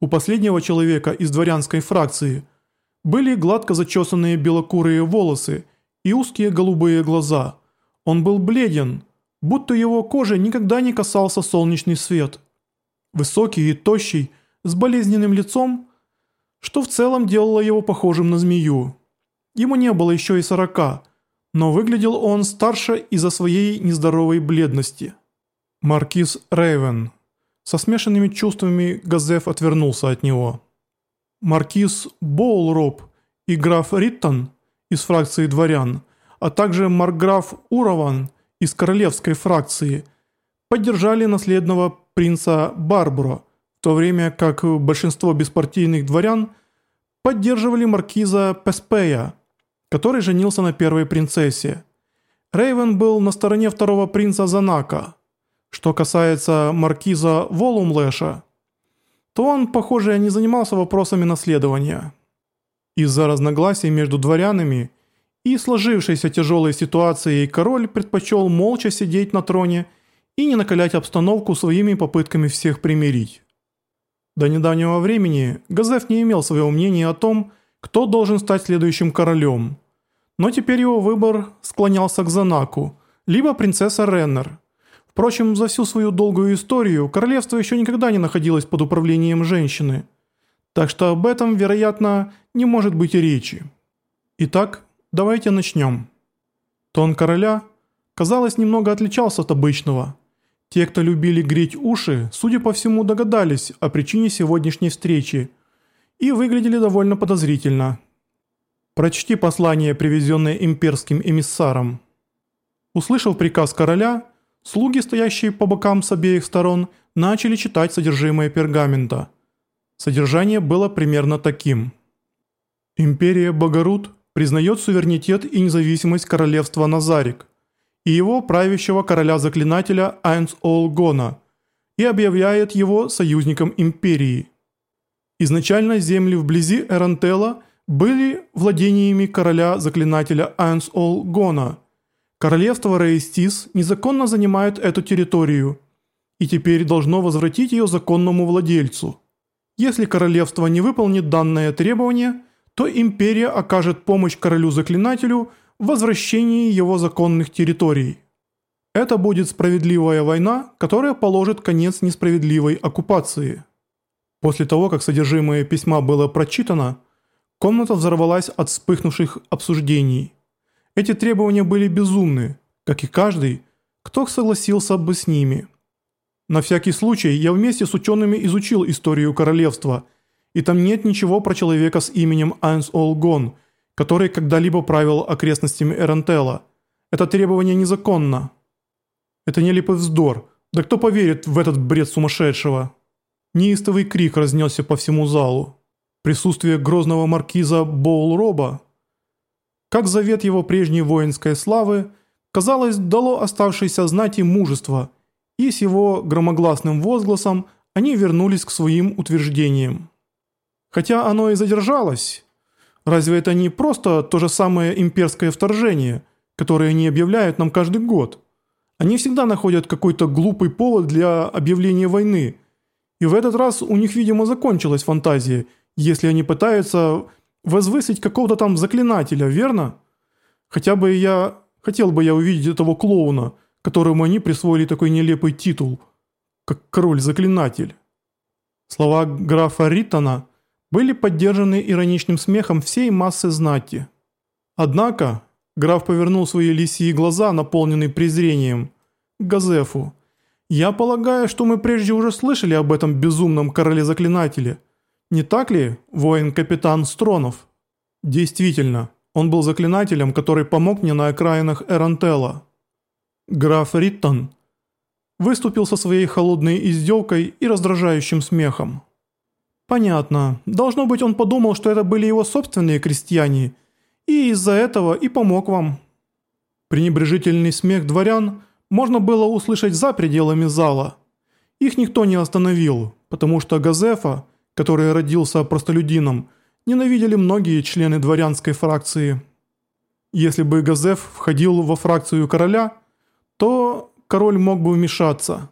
У последнего человека из дворянской фракции были гладко зачесанные белокурые волосы и узкие голубые глаза. Он был бледен, будто его коже никогда не касался солнечный свет. Высокий и тощий, с болезненным лицом, что в целом делало его похожим на змею. Ему не было еще и сорока, но выглядел он старше из-за своей нездоровой бледности. Маркиз Рейвен. Со смешанными чувствами Газеф отвернулся от него. Маркиз Боулроп и граф Риттон из фракции дворян, а также марграф Урован из королевской фракции поддержали наследного принца Барбаро, в то время как большинство беспартийных дворян поддерживали маркиза Песпея, который женился на первой принцессе. Рейвен был на стороне второго принца Занака – что касается маркиза Волумлэша, то он, похоже, не занимался вопросами наследования. Из-за разногласий между дворянами и сложившейся тяжелой ситуацией король предпочел молча сидеть на троне и не накалять обстановку своими попытками всех примирить. До недавнего времени Газеф не имел своего мнения о том, кто должен стать следующим королем. Но теперь его выбор склонялся к Занаку, либо принцесса Реннер – Впрочем, за всю свою долгую историю королевство еще никогда не находилось под управлением женщины. Так что об этом, вероятно, не может быть и речи. Итак, давайте начнем. Тон короля, казалось, немного отличался от обычного. Те, кто любили греть уши, судя по всему, догадались о причине сегодняшней встречи и выглядели довольно подозрительно. Прочти послание, привезенное имперским эмиссаром. Услышав приказ короля, Слуги, стоящие по бокам с обеих сторон, начали читать содержимое пергамента. Содержание было примерно таким. Империя Богорут признает суверенитет и независимость королевства Назарик и его правящего короля-заклинателя Айнс Олгона и объявляет его союзником империи. Изначально земли вблизи Эрантела были владениями короля-заклинателя Айнс Олгона – Королевство Рейстис незаконно занимает эту территорию и теперь должно возвратить ее законному владельцу. Если королевство не выполнит данное требование, то империя окажет помощь королю-заклинателю в возвращении его законных территорий. Это будет справедливая война, которая положит конец несправедливой оккупации. После того, как содержимое письма было прочитано, комната взорвалась от вспыхнувших обсуждений. Эти требования были безумны, как и каждый, кто согласился бы с ними. На всякий случай я вместе с учеными изучил историю королевства, и там нет ничего про человека с именем Айнс Олгон, который когда-либо правил окрестностями Эрентела. Это требование незаконно. Это нелепый вздор. Да кто поверит в этот бред сумасшедшего? Неистовый крик разнесся по всему залу. Присутствие грозного маркиза Боулроба как завет его прежней воинской славы, казалось, дало оставшейся знати мужество, и с его громогласным возгласом они вернулись к своим утверждениям. Хотя оно и задержалось, разве это не просто то же самое имперское вторжение, которое они объявляют нам каждый год? Они всегда находят какой-то глупый повод для объявления войны, и в этот раз у них, видимо, закончилась фантазия, если они пытаются возвысить какого-то там заклинателя, верно? Хотя бы я... Хотел бы я увидеть этого клоуна, которому они присвоили такой нелепый титул, как король-заклинатель. Слова графа Риттона были поддержаны ироничным смехом всей массы знати. Однако граф повернул свои лисьи глаза, наполненные презрением, к Газефу. «Я полагаю, что мы прежде уже слышали об этом безумном короле-заклинателе». Не так ли, воин-капитан Стронов? Действительно, он был заклинателем, который помог мне на окраинах Эрантелла. Граф Риттон выступил со своей холодной издевкой и раздражающим смехом. Понятно. Должно быть, он подумал, что это были его собственные крестьяне, и из-за этого и помог вам. Пренебрежительный смех дворян можно было услышать за пределами зала. Их никто не остановил, потому что Газефа – который родился простолюдином, ненавидели многие члены дворянской фракции. Если бы Газеф входил во фракцию короля, то король мог бы вмешаться.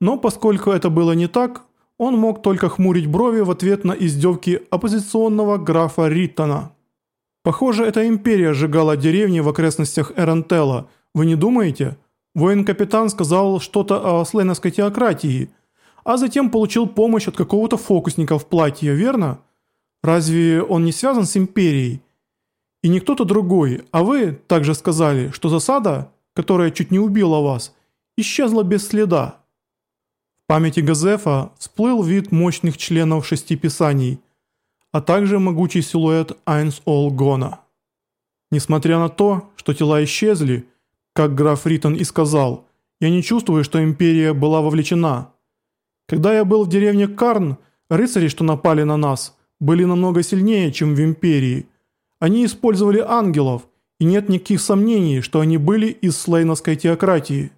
Но поскольку это было не так, он мог только хмурить брови в ответ на издевки оппозиционного графа Риттона. Похоже, эта империя сжигала деревни в окрестностях Эрентела. Вы не думаете? Воин-капитан сказал что-то о слейновской теократии, а затем получил помощь от какого-то фокусника в платье, верно? Разве он не связан с империей? И не кто-то другой, а вы также сказали, что засада, которая чуть не убила вас, исчезла без следа. В памяти Газефа всплыл вид мощных членов шести писаний – а также могучий силуэт Айнс Ол Гона. Несмотря на то, что тела исчезли, как граф Риттон и сказал, я не чувствую, что империя была вовлечена. Когда я был в деревне Карн, рыцари, что напали на нас, были намного сильнее, чем в империи. Они использовали ангелов, и нет никаких сомнений, что они были из слейновской теократии.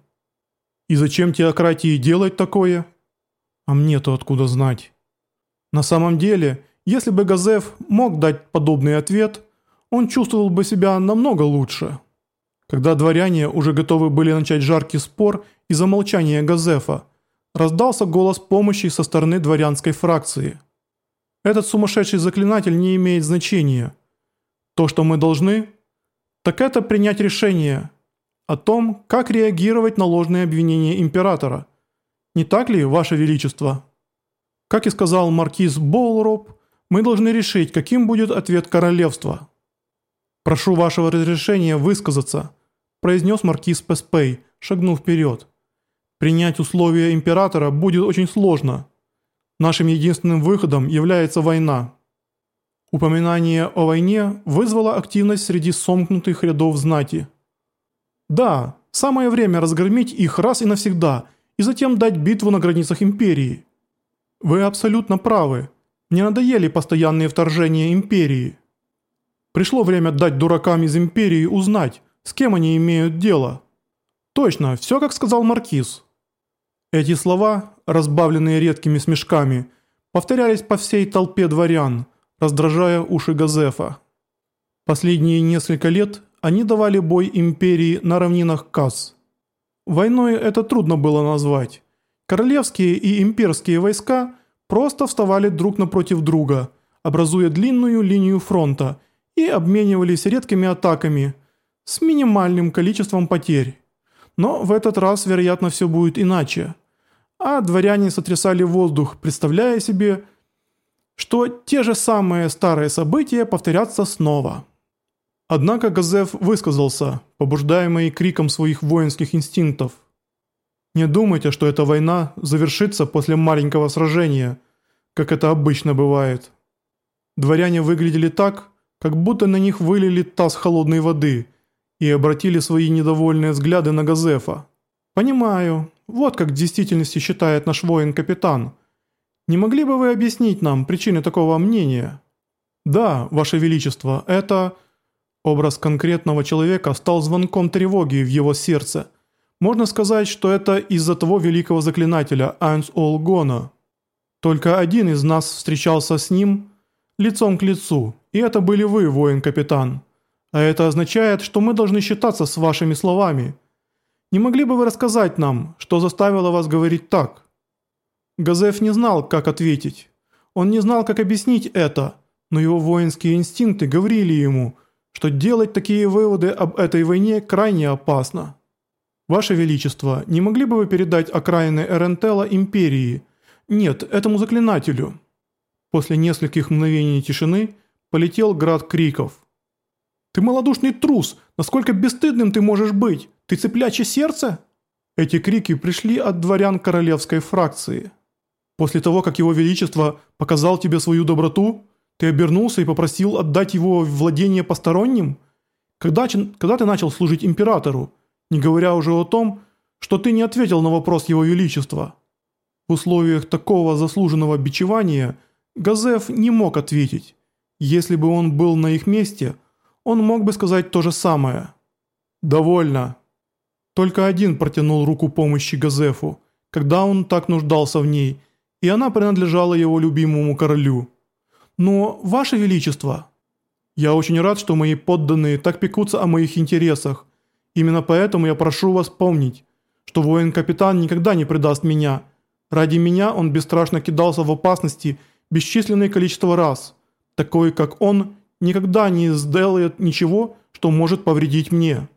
И зачем теократии делать такое? А мне-то откуда знать? На самом деле, если бы Газеф мог дать подобный ответ, он чувствовал бы себя намного лучше. Когда дворяне уже готовы были начать жаркий спор из-за молчания Газефа, раздался голос помощи со стороны дворянской фракции. Этот сумасшедший заклинатель не имеет значения. То, что мы должны, так это принять решение о том, как реагировать на ложные обвинения императора. Не так ли, Ваше Величество? Как и сказал маркиз Боулроп, мы должны решить, каким будет ответ королевства. Прошу вашего разрешения высказаться, произнес маркиз Песпей, шагнув вперед. Принять условия императора будет очень сложно. Нашим единственным выходом является война. Упоминание о войне вызвало активность среди сомкнутых рядов знати. Да, самое время разгромить их раз и навсегда, и затем дать битву на границах империи. Вы абсолютно правы. Мне надоели постоянные вторжения империи. Пришло время дать дуракам из империи узнать, с кем они имеют дело. Точно, все как сказал Маркиз. Эти слова, разбавленные редкими смешками, повторялись по всей толпе дворян, раздражая уши Газефа. Последние несколько лет они давали бой империи на равнинах Касс. Войной это трудно было назвать. Королевские и имперские войска – просто вставали друг напротив друга, образуя длинную линию фронта и обменивались редкими атаками с минимальным количеством потерь. Но в этот раз, вероятно, все будет иначе. А дворяне сотрясали воздух, представляя себе, что те же самые старые события повторятся снова. Однако Газеф высказался, побуждаемый криком своих воинских инстинктов. Не думайте, что эта война завершится после маленького сражения, как это обычно бывает. Дворяне выглядели так, как будто на них вылили таз холодной воды и обратили свои недовольные взгляды на Газефа. «Понимаю, вот как в действительности считает наш воин-капитан. Не могли бы вы объяснить нам причины такого мнения?» «Да, Ваше Величество, это...» Образ конкретного человека стал звонком тревоги в его сердце – можно сказать, что это из-за того великого заклинателя Айнс Олгона. Только один из нас встречался с ним лицом к лицу, и это были вы, воин-капитан. А это означает, что мы должны считаться с вашими словами. Не могли бы вы рассказать нам, что заставило вас говорить так? Газеф не знал, как ответить. Он не знал, как объяснить это, но его воинские инстинкты говорили ему, что делать такие выводы об этой войне крайне опасно. «Ваше Величество, не могли бы вы передать окраины Эрентела Империи? Нет, этому заклинателю». После нескольких мгновений тишины полетел град криков. «Ты малодушный трус! Насколько бесстыдным ты можешь быть? Ты цеплячье сердце?» Эти крики пришли от дворян королевской фракции. После того, как его величество показал тебе свою доброту, ты обернулся и попросил отдать его владение посторонним? Когда, когда ты начал служить императору? не говоря уже о том, что ты не ответил на вопрос Его Величества. В условиях такого заслуженного бичевания Газеф не мог ответить. Если бы он был на их месте, он мог бы сказать то же самое. «Довольно». Только один протянул руку помощи Газефу, когда он так нуждался в ней, и она принадлежала его любимому королю. «Но, Ваше Величество...» «Я очень рад, что мои подданные так пекутся о моих интересах, Именно поэтому я прошу вас помнить, что воин-капитан никогда не предаст меня. Ради меня он бесстрашно кидался в опасности бесчисленное количество раз. Такой, как он, никогда не сделает ничего, что может повредить мне».